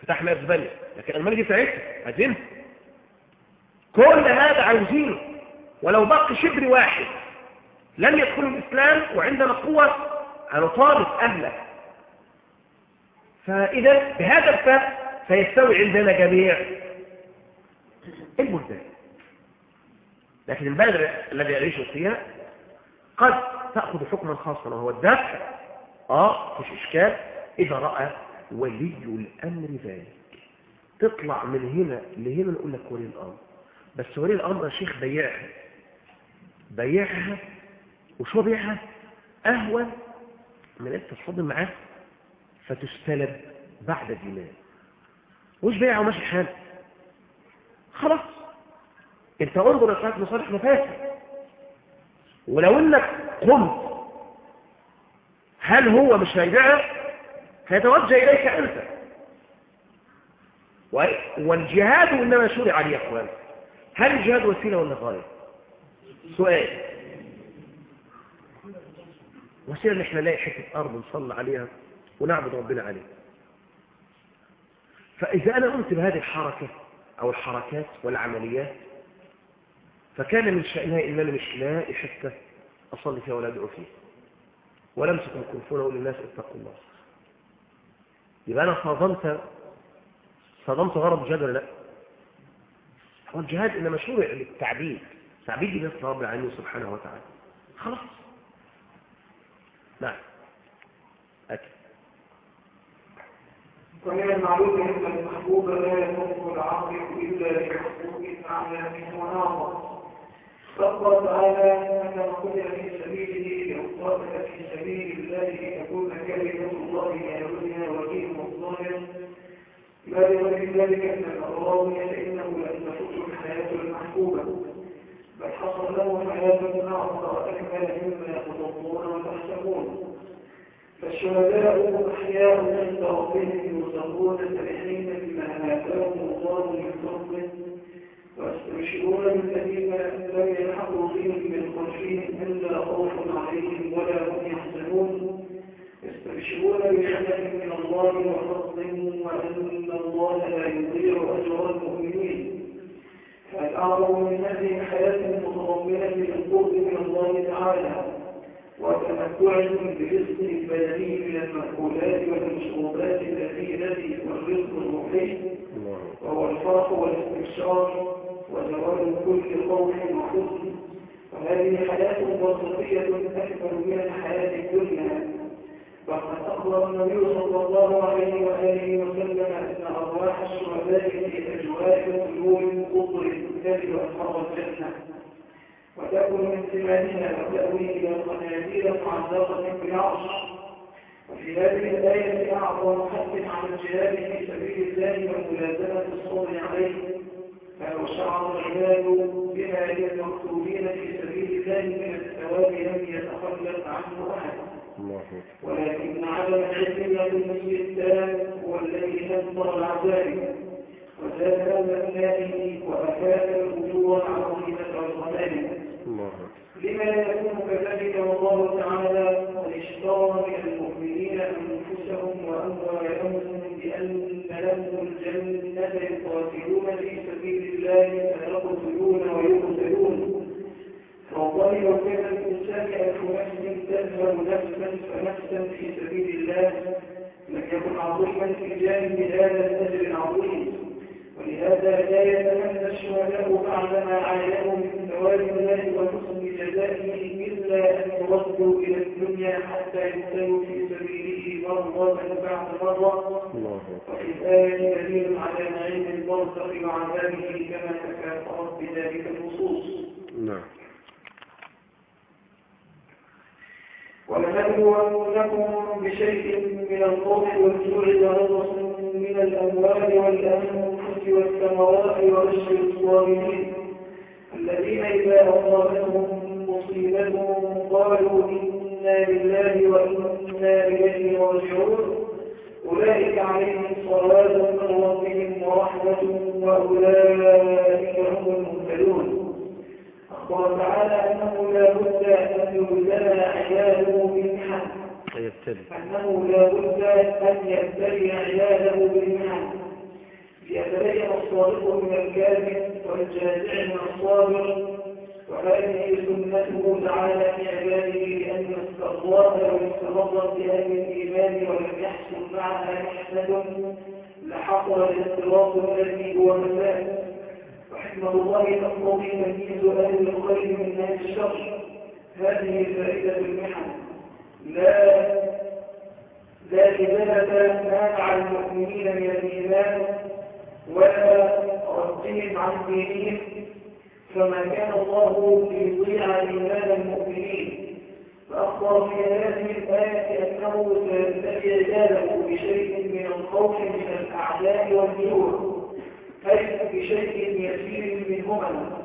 فتحنا اسبانيا لكن المانيا دي ساعتها عايزين. كل هذا عاوزينه. ولو بقي شبر واحد لم يدخلوا الإسلام وعندنا قوة هنطالب اهله فإذا بهذا الفهم سيستوي عندنا جميع البلدان لكن البلد الذي يعيش فيها قد تأخذ حكما خاصا وهو الدفع. آه مش إشكال. إذا رأى ولي الأمر ذلك. تطلع من هنا لهنا نقول لك ولي الأمر. بس ولي الأمر يا شيخ بيعها. بيعها وشو بيعها أهون من أنت تصدم معاه فتستلب بعد دماء وش بيع وماشي الحال خلاص. انت انظر لصلاة مصالح مفاسد ولو انك قمت هل هو مش هيبيعها هيتوجه إليك أنت. والجهاد إنما شرع لي يا أخوان. هل الجهاد وسيلة ولا غاية؟ سؤال. وسيلة ان إحنا نلاقي حتة أرض نصلي عليها. ونعبد ربنا عليها فإذا أنا قمت بهذه الحركة أو الحركات والعمليات فكان من شأنها إن أنا مش لاقي حتة أصلي فيها ولا أدعو فيها. ولمسك الميكروفون أقول للناس اتقوا الله. يبقى أنا صادمت صادمت غرض الجهاد ولا لا؟ هو الجهاد إنما شرع للتعبيد. تعبيد بنفس رب العالمين سبحانه وتعالى. خلاص. نعم. ومن المعلوم أن المحبوب لا يكون العاقل إلا بمحبوب أعلى وناظر فأخبر تعالى أن القدر في سبيله يقاتل في سبيل الله لتكون كلمة الله هي الدنيا ودين الظاهر. بل وفي ذلك أن الأراضي فإنه لم تفوت الحياة المحبوبة بل حصل له حياة أعظم وأكمل مما يتطلبون وتحسبون فالشهداء أحياء عند ربهم يصلون فرحين بما آتاهم الله من فضله ويستبشرون بالذين لم يلحقوا بهم من خلفهم إلا خوف عليهم ولا هم يحزنون. يستبشرون بنعمة من الله وفضل وأن الله لا يضيع أجر المؤمنين. فالأعظم من هذه الحياة المتضمنة للقرب من الله تعالى. وتمتعهم برزق البدني من المأكولات والمشروبات التي والرزق الله وهو الفرح والاستبشار وزوال كل خوف وحزن وهذه حياة وسطية أكثر من الحياة الدنيا. وقد أخبر النبي صلى الله عليه وآله وسلم أن أرواح الشهداء في أجواء طيور قطر تجد أسمار الجنة وتأكل من ثمانها وتأوي إلى قناديل معلقة بالعرش وفي هذه الآية أعظم حث على الجهاد في سبيل الله وملازمة الصبر عليه. فلو شعر العباد بما المكتوبين في سبيل الله من الثواب لم يتخلف عنه أحد. ولكن عدم العلم بالنسبة التام هو الذي نزل العذاب وزاد أبنائه وأفاد الأجور العظيمة والغنائم الله. لما يكون كذلك والله تعالى قد اشترى من المؤمنين أنفسهم واموالهم بأن لهم الجنة يقاتلون في سبيل الله فيقتلون ويقتلون. فوالله لو كان الإنسان الف نفس تذهب نفسا فنفسا في سبيل الله؟ لم يكن عظيما في جانب هذا الاجر العظيم. ولهذا لا يتمنى الشهداء بعدما عاينوا من ثواب الله وحسن جزائه إلا أن يردوا إلى الدنيا حتى يبتلوا في سبيله مرة بعد مرة الآية دليل على نعيم البرزخ وعذابه كما تكاثرت بذلك النصوص. نعم. ولنبلونكم بشيء من الخوف والجوع ونقص من الأموال والأنفس. والثمرات وبشر الصابرين الذين إذا أصابتهم مصيبة قالوا إنا لله وإنا إليه راجعون. أولئك عليهم صلوات من ربهم ورحمة وأولئك هم المهتدون. أخبر تعالى أنه لا بد أن يبتلى عياله بالمحن يبتلي أنه لا بد أن يبتلي عياله بالمحن ليتبين الصادق من الكاذب والجازع من الصابر وهذه سنته تعالى في عباده لأن استرضاها واستمرت بأهل الإيمان ولم يحصل معها محنة لحصل الاضطراب الذي هو مسائل وحكمة الله تقتضي تمييز أهل الخير من أهل الشر. هذه فائدة المحن. لا لا إزالة مانع المؤمنين من الإيمان. ولا ردهم عن دينهم فما كان الله ليضيع إيمان المؤمنين. فأخبر في هذه الآية أنه سيبتلي عباده بشيء من الخوف من الأعداء والجوع أي بشيء يسير منهما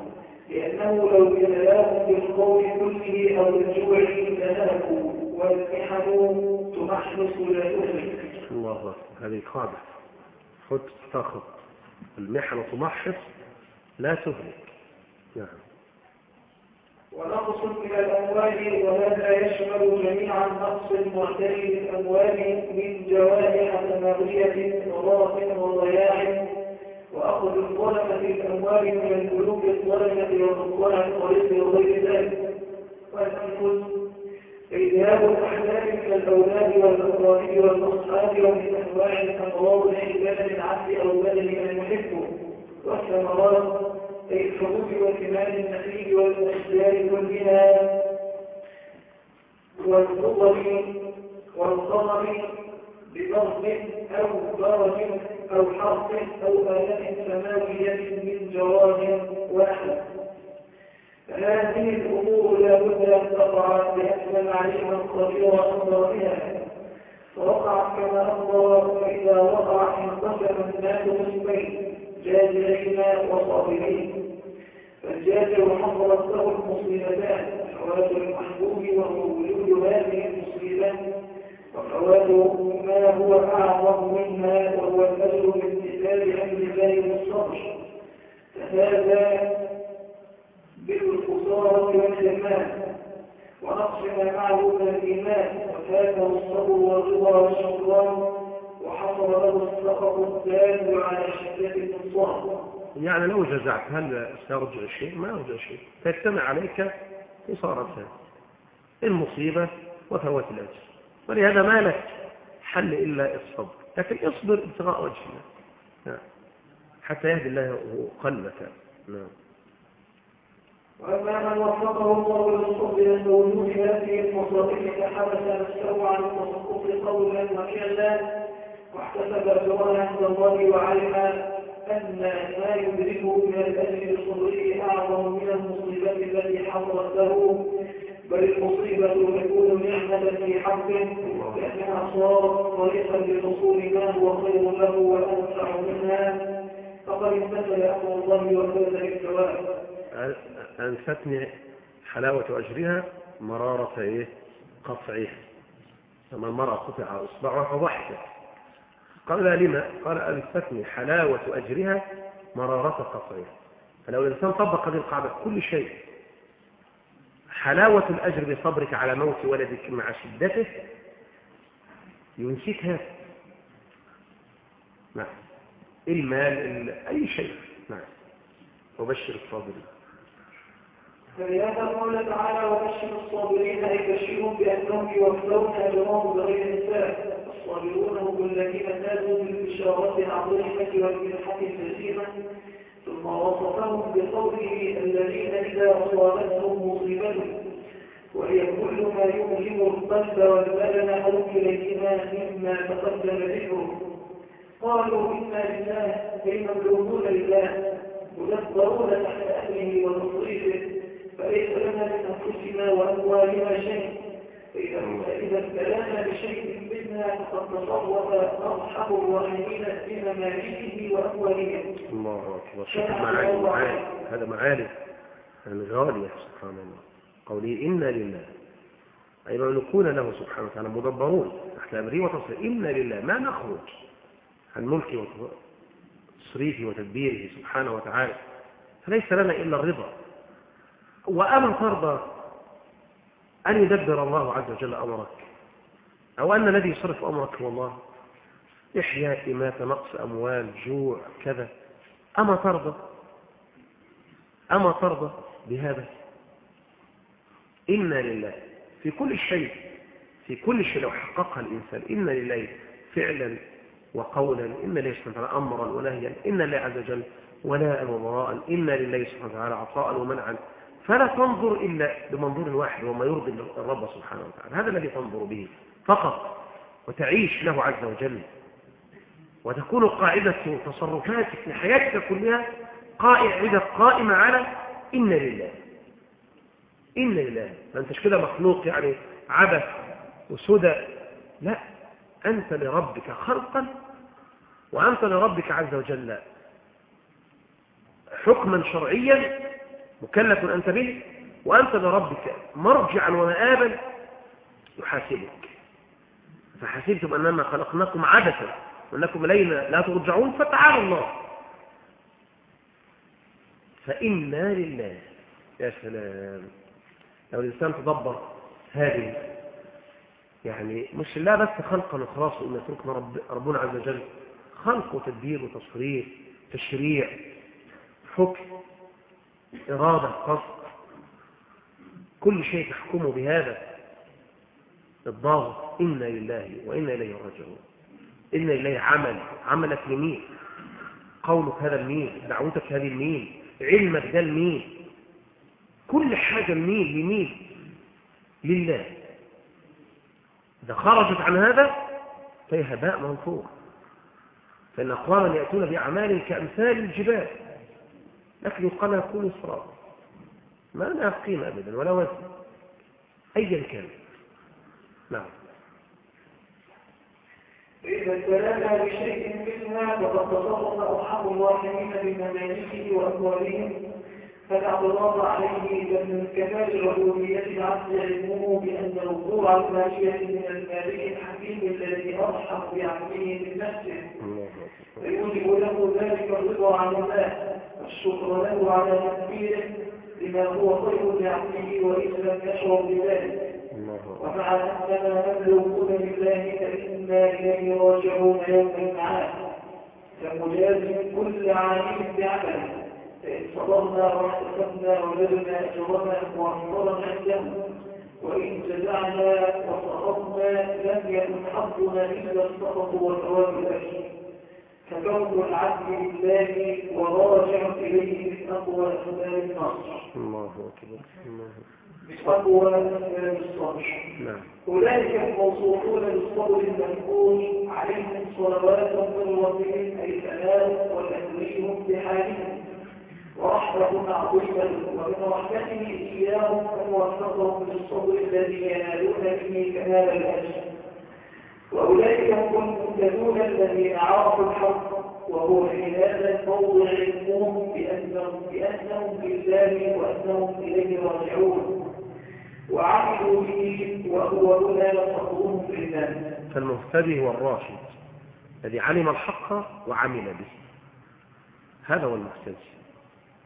لأنه لو ابتلاهم بالخوف كله أو الجوع لهلكوا والمحن تمحص لا تهلك الله أكبر. هذه قاعدة خذ تاخذ المحن تمحص لا تهلك. نعم. ونقص من الأموال وهذا يشمل جميع النقص المعتري للأموال من جوارح تماغية وضرب وضياع. وأخذ الظلمة الأموال من الملوك الظلمة والظلم ورزق وغير ذلك إذهاب الأحلام من الأولاد والأقرانين والأصحاب ومن أنواع الأمراض لعبادة العبد أو بدن من يحبه. والثمرات أي الحبوب وثمار النخيل والأشجار كلها. والخضر والقمر بضرب أو برد أو حرف أو آلة سماوية من جراد واحد فهذه الأمور لا بد أن تقع لأن عليما خبيرا أمر بها فوقعت كما أمر فإذا وقع انقسم الناس نصفين جاهلين وصابرين. فالجاهل حصلت له المصيبتان حوادث المحبوب وهو وجود هذه المصيبات وفوات ما هو أعظم منها وهو الأجر بامتثال أمر الله والصبر. فهذا بالخسارة والحرمان ونقص معه الإيمان. وفاته الصبر والرضا والشكران وحصل له السخط الدال على شدة النصران يعني لو جزعت هل سيرجع شيء ما يرجع شيء. تجتمع عليك خسارتان المصيبة وفوات الأجر. ولهذا ما لك حل إلا الصبر. لكن اصبر ابتغاء وجه الله نعم. حتى يهدي الله قلبك. نعم. وأما من وفقه الله للصبر عند وجود هذه المصائب فحبس نفسه عن التصرف قولا وفعلا واحتسب أجرا عند الله وعلم أن ما يدركه من الأجر بصبره أعظم من المصيبة التي حصلت له بل المصيبة تكون نعمة في حقه لأنها صارت طريقا لحصول ما هو خير له وأنفع منها فقد امتثل أمر الله وفاز بالثواب أنفتني حلاوة أجرها مرارة إيه؟ قطعها لما المرأة قطع إصبعها فضحكت قال لما؟ قال أنفتني حلاوة أجرها مرارة قطعها فلو الإنسان طبق هذه القاعدة كل شيء حلاوة الأجر بصبرك على موت ولدك مع شدته ينسيك هذا. نعم. المال أي شيء. نعم. وبشر الصابرين فلهذا قال تعالى وبشر الصابرين أي بشرهم بأنهم يوفون أجرهم بغير حساب. الصابرون هم الذين فازوا بالبشارات العظيمة والمنحة الجسيمة ثم وصفهم بقوله الذين إذا أصابتهم مصيبة وهي كل ما يؤلم القلب والبدن أو كليهما مما تقدم ذكره. قالوا إنا لله أي مملوكون لله مدبرون تحت أهله وتصريفه فليس لنا من أنفسنا وأموالنا شيء ابتلانا بشيء منا فقد تصرف أصحاب الراحمين بممالكه وأموالهم. الله أكبر. شوف معاني معاني هذا معاني غالية سبحان الله. قوله إنا لله. أي مملكون له سبحانه وتعالى مدبرون تحت أمره وتصريف إنا لله. ما نخرج عن ملكه وتصريفه وتدبيره سبحانه وتعالى. فليس لنا إلا الرضا. وأما ترضى أن يدبر الله عز وجل أمرك. أو أن الذي يصرف أمرك هو الله. إحياء إماتة نقص أموال جوع كذا. أما ترضى؟ أما ترضى بهذا؟ إنا لله. في كل شيء في كل شيء لو حققها الإنسان. إنا لله فعلا وقولا. إن لله سبحانه وتعالى أمرا ونهيا. إن لله عز وجل ولاء وبراء إن لله سبحانه وتعالى عطاء ومنعا. فلا تنظر إلا بمنظور واحد وما يرضي الرب سبحانه وتعالى. هذا الذي تنظر به. فقط وتعيش له عز وجل. وتكون قاعدة تصرفاتك لحياتك كلها قاعدة قائمة على إن لله. إن لله. ما أنتش كده مخلوق يعني عبث وسدى. لا. أنت لربك خلقا وأنت لربك عز وجل حكما شرعيا مكلف أنت به وأنت لربك مرجعا ومآبا يحاسبك. فحسبتم أنما خلقناكم عبثا وأنكم إلينا لا ترجعون فتعالى الله. فإنا لله. يا سلام. لو الإنسان تدبر هذه يعني مش الله بس خلقا وخلاص وإن يتركنا رب ربنا عز وجل خلق وتدبير وتصريف تشريع حكم إرادة قصد كل شيء تحكمه بهذا. الضاغط إنا لله وإنا إليه راجعون. إنا إليه عمل. عملك لمين؟ قولك هذا لمين؟ دعوتك هذه لمين؟ علمك ده لمين؟ كل حاجة لمين؟ لمين؟ لله. إذا خرجت عن هذا فهي هباء منثور فإن أقواما يأتون بأعمال كأمثال الجبال. لكن يقال يكون إسراء ما لها قيمة أبدا ولا وزن. أيا كان. نعم. فإذا ابتلانا بشيء منها فقد تصرف أرحم الراحمين بممالكه وأموالهم فالاعتراض عليه من كمال الربوبية العبد علمه بأن وقوع الماشية من المالك الحكيم الذي أرحم بعبده من نفسه. فيوجب له ذلك الرضا عن الله والشكر له على تدبيره لما هو خير لعبده وإن لم يشعر بذلك. ومع أننا نبلغون بالله فإنا إليه راجعون يوم المعاد فمجازم كل عامل بعمله فإن صبرنا واحتسبنا وجدنا أجرنا وأمرنا عنده وإن جزعنا وصرفنا لم يكن حظنا إلا السقط والثواب الأكيد فكون العبد لله وراجع إليه من أقوى أسباب النصر الله أكبر. الله بأقوى أسباب الصبر نعم. أولئك الموصوفون بالصبر المنقول عليهم صلوات من ربهم أي سلام وتكريم بحالهم ورحمة عظيمة ومن رحمته إياهم أن وفقهم للصبر الذي ينالون به كمال الأجر. وأولئك هم المهتدون الذين عرفوا الحق وهو في هذا الموضع علمهم بأنهم, بأنهم بالله وأنهم إليه راجعون. وهو هنا فالمهتدي هو الراشد الذي علم الحق وعمل به. هذا هو المهتدي.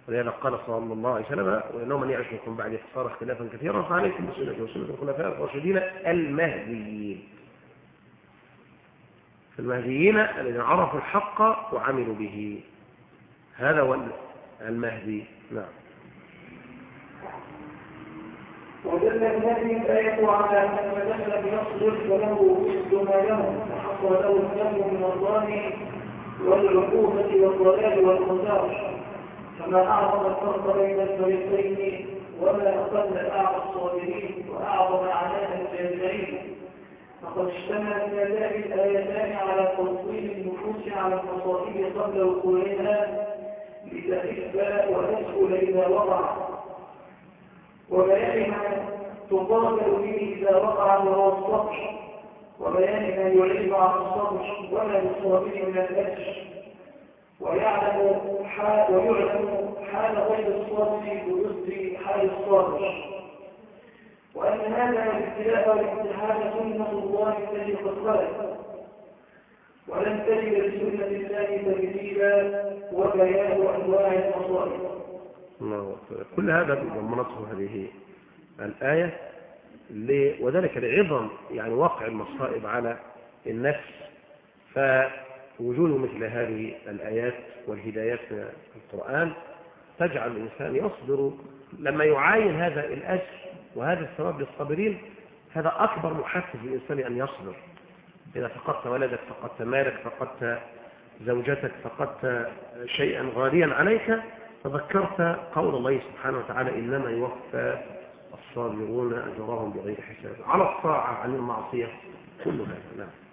ولهذا قال صلى الله عليه وسلم وإنه من يعش منكم بعد إختصار اختلافا كثيرا فعليكم بسنة وسنة الخلفاء الراشدين المهديين. المهديين الذين عرفوا الحق وعملوا به. هذا هو المهدي. نعم. ودل هذه الآية على أن من لم يصبر فله مثل ما له فحصل له الذنب من الظالم والعقوبة والضلال والخزار فما أعظم الفرق بين الفريقين وما أقل أعظم الصابرين وأعظم عناء الجاهلين. فقد اشتملت هذان الآيتان على تنظيم النفوس على المصائب قبل وقوعها لتخف وتدخل إذا وقع. وبيان ما تقابل به إذا وقع وهو الصبر وبيان ما يعيب عن الصبر ولا للصابر من الأجر. ويعلم حال حال غير الصابر بيسر حال الصابر. وأن هذا الابتلاء والامتحان سنة الله التي قد خلت. ولن تجد لسنة الله تبديلا وبيان أنواع المصائب. الله أكبر. كل هذا ضمنته هذه الآية وذلك لعظم يعني واقع المصائب على النفس فوجود مثل هذه الآيات والهدايات من القرآن تجعل الإنسان يصبر لما يعاين هذا الأجر وهذا الثواب للصابرين هذا أكبر محفز للإنسان أن يصبر إذا فقدت ولدك فقدت مالك فقدت زوجتك فقدت شيئا غاليا عليك تذكرت قول الله سبحانه وتعالى إنما يوفى الصابرون أجرهم بغير حساب على الطاعة عن المعصية. كل هذا نعم.